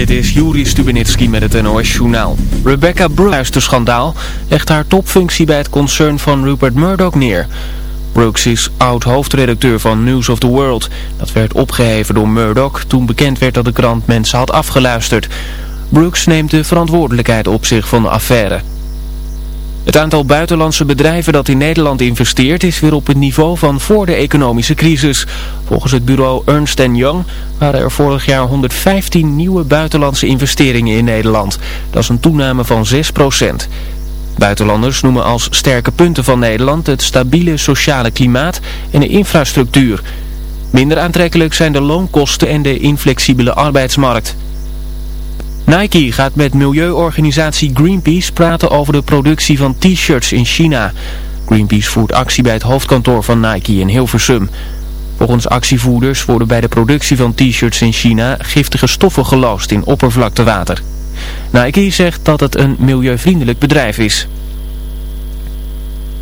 Dit is Juri Stubenitski met het NOS-journaal. Rebecca Brooks, schandaal, legt haar topfunctie bij het concern van Rupert Murdoch neer. Brooks is oud-hoofdredacteur van News of the World. Dat werd opgeheven door Murdoch toen bekend werd dat de krant mensen had afgeluisterd. Brooks neemt de verantwoordelijkheid op zich van de affaire. Het aantal buitenlandse bedrijven dat in Nederland investeert is weer op het niveau van voor de economische crisis. Volgens het bureau Ernst Young waren er vorig jaar 115 nieuwe buitenlandse investeringen in Nederland. Dat is een toename van 6% Buitenlanders noemen als sterke punten van Nederland het stabiele sociale klimaat en de infrastructuur. Minder aantrekkelijk zijn de loonkosten en de inflexibele arbeidsmarkt. Nike gaat met milieuorganisatie Greenpeace praten over de productie van t-shirts in China. Greenpeace voert actie bij het hoofdkantoor van Nike in Hilversum. Volgens actievoerders worden bij de productie van t-shirts in China giftige stoffen geloosd in oppervlaktewater. Nike zegt dat het een milieuvriendelijk bedrijf is.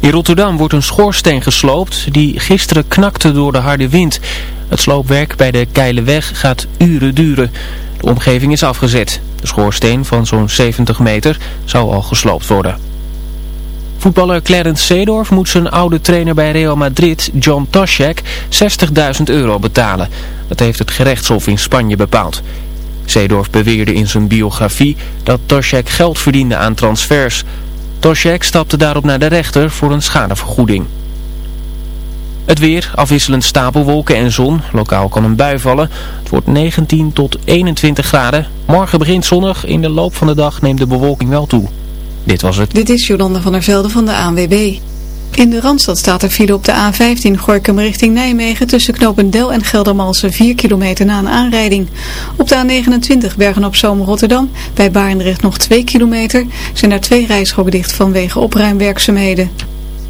In Rotterdam wordt een schoorsteen gesloopt die gisteren knakte door de harde wind. Het sloopwerk bij de Keileweg gaat uren duren. De omgeving is afgezet. De schoorsteen van zo'n 70 meter zou al gesloopt worden. Voetballer Clarence Seedorf moet zijn oude trainer bij Real Madrid, John Toshek, 60.000 euro betalen. Dat heeft het gerechtshof in Spanje bepaald. Seedorf beweerde in zijn biografie dat Toshek geld verdiende aan transfers. Toshek stapte daarop naar de rechter voor een schadevergoeding. Het weer, afwisselend stapelwolken en zon. Lokaal kan een bui vallen. Het wordt 19 tot 21 graden. Morgen begint zonnig. In de loop van de dag neemt de bewolking wel toe. Dit was het. Dit is Jolanda van der Velde van de ANWB. In de Randstad staat er file op de A15 Gorkum richting Nijmegen tussen Knopendel en Geldermalsen 4 kilometer na een aanrijding. Op de A29 Bergen op Zoom Rotterdam bij Barendrecht nog 2 kilometer zijn er twee rijstroken dicht vanwege opruimwerkzaamheden.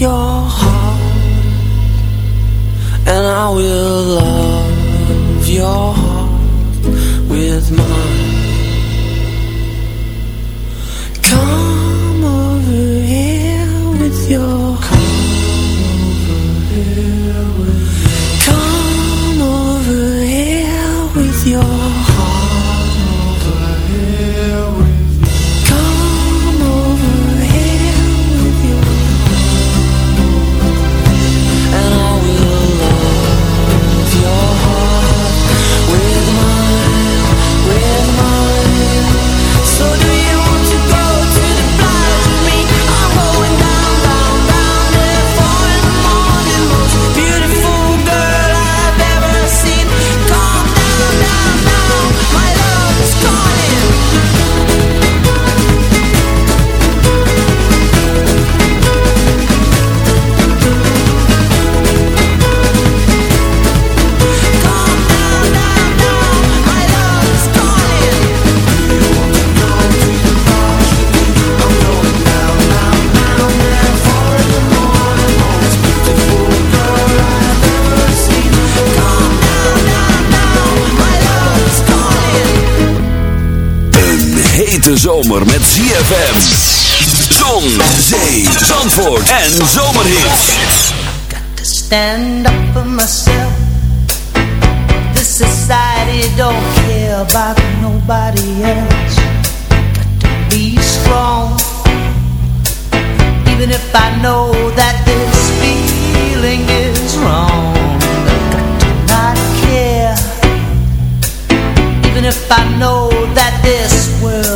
your heart, and I will love your heart. zomer met ZFM. Zon, zee, zandvoort en zomerhit. Got to stand up for myself. This society don't care about nobody else. Got to be strong. Even if I know that this feeling is wrong. Not care. Even if I know that this world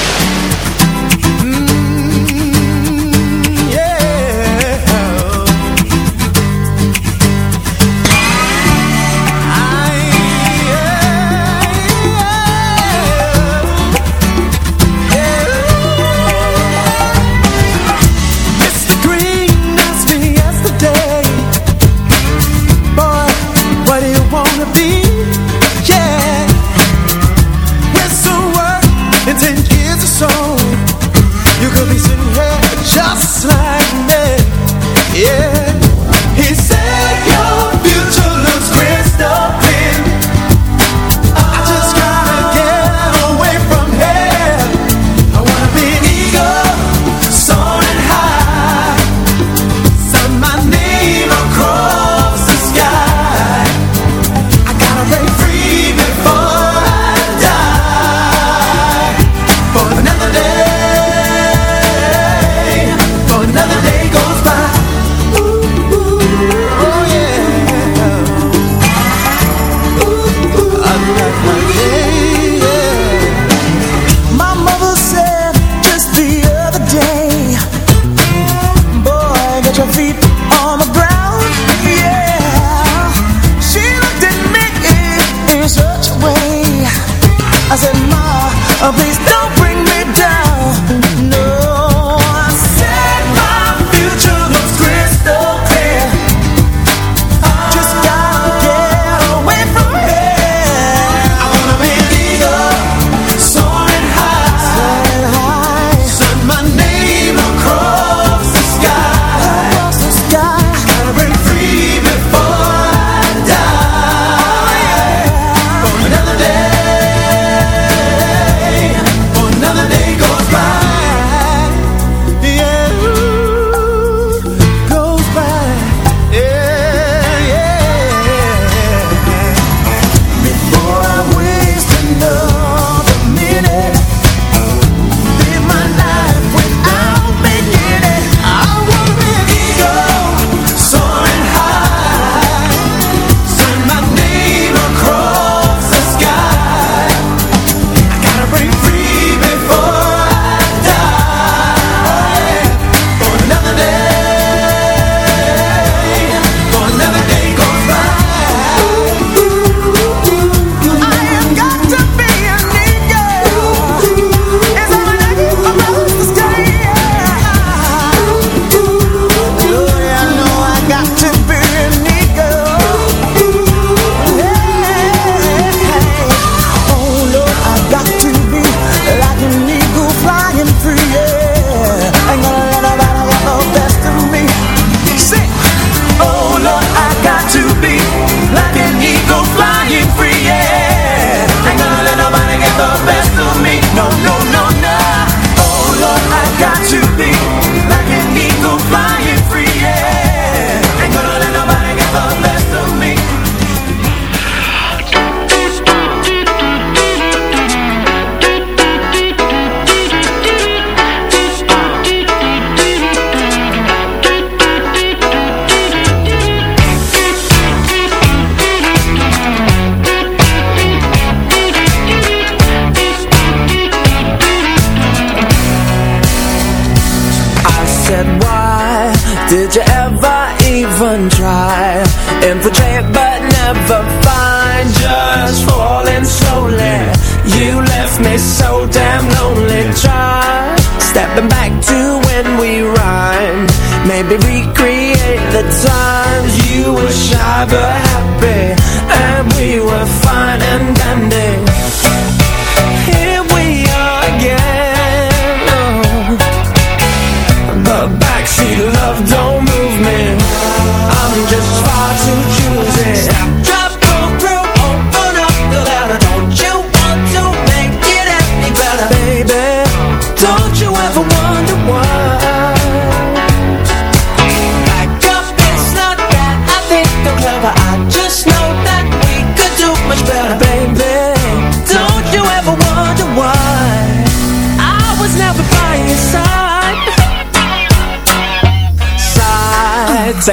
I've.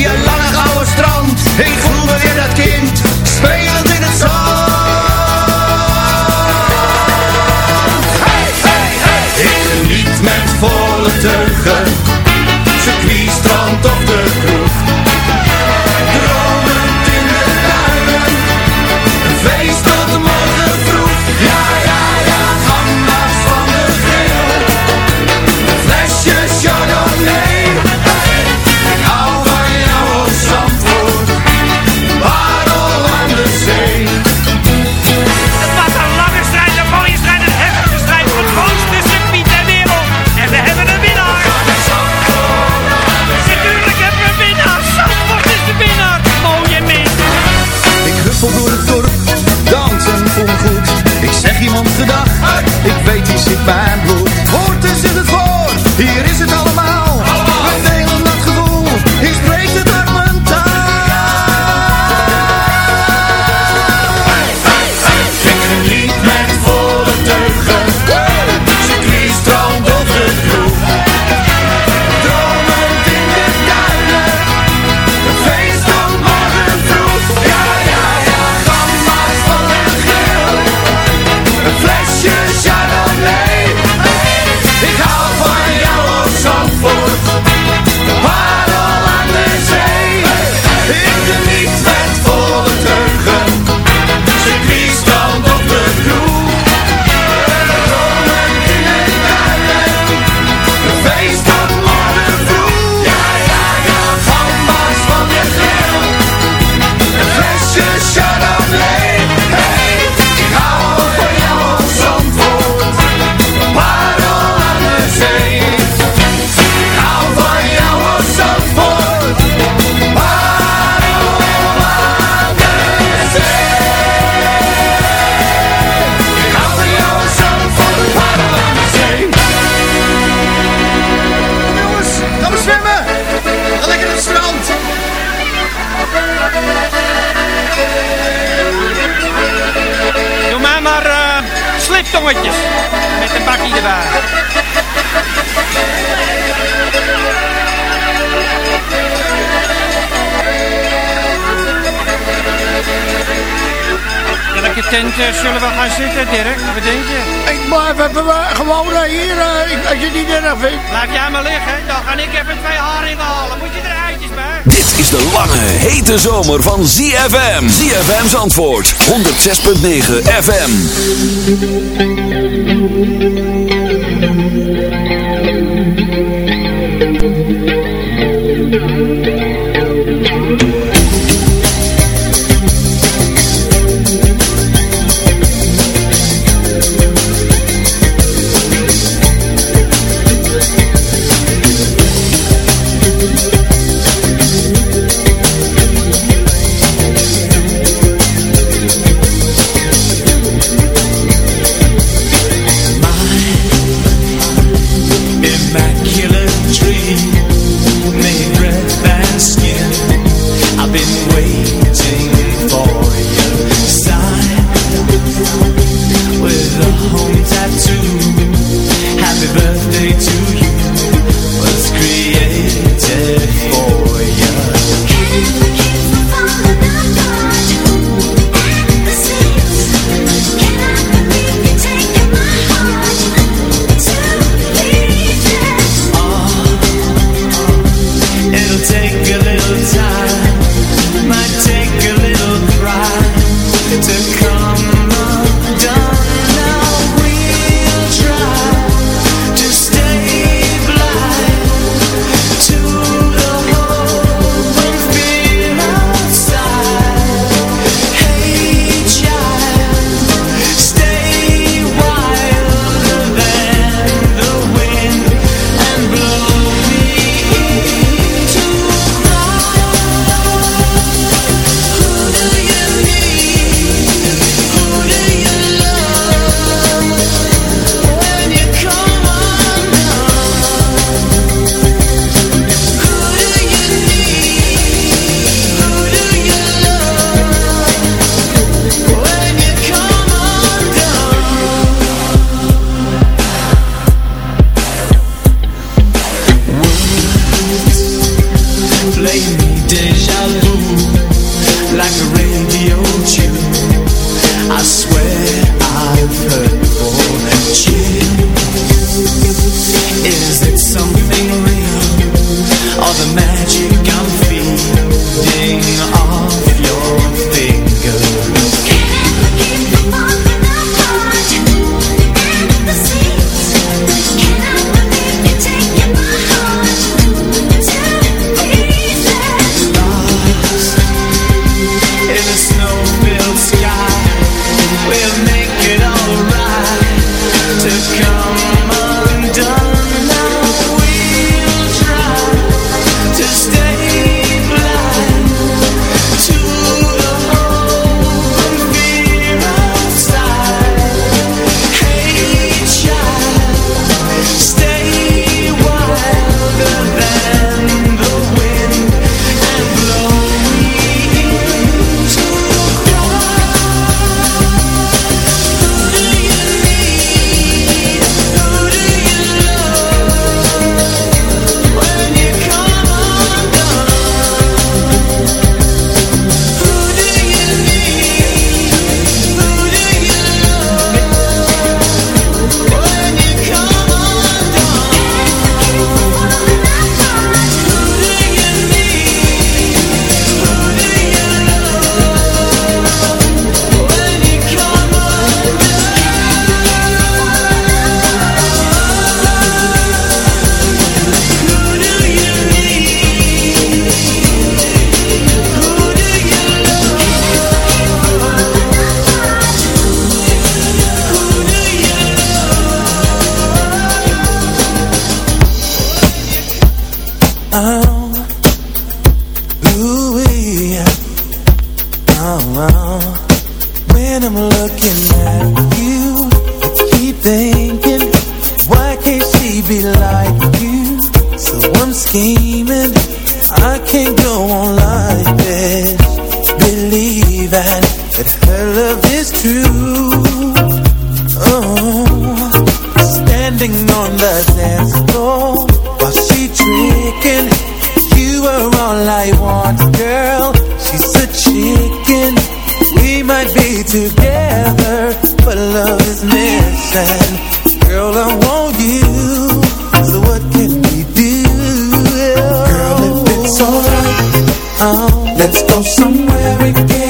your love. Eh, zullen we gaan zitten, Dirk? Wat denk je? Ik blijf even we gewoon eh, hier, eh, als je het niet erg vindt. Laat jij maar liggen, dan ga ik even twee haringen halen. Moet je er eitjes bij? Dit is de lange, hete zomer van ZFM. ZFM's antwoord, 106.9 FM. were all I want, girl. She's a chicken. We might be together, but love is missing. Girl, I want you. So what can we do? Girl, if it's alright, oh, let's go somewhere again.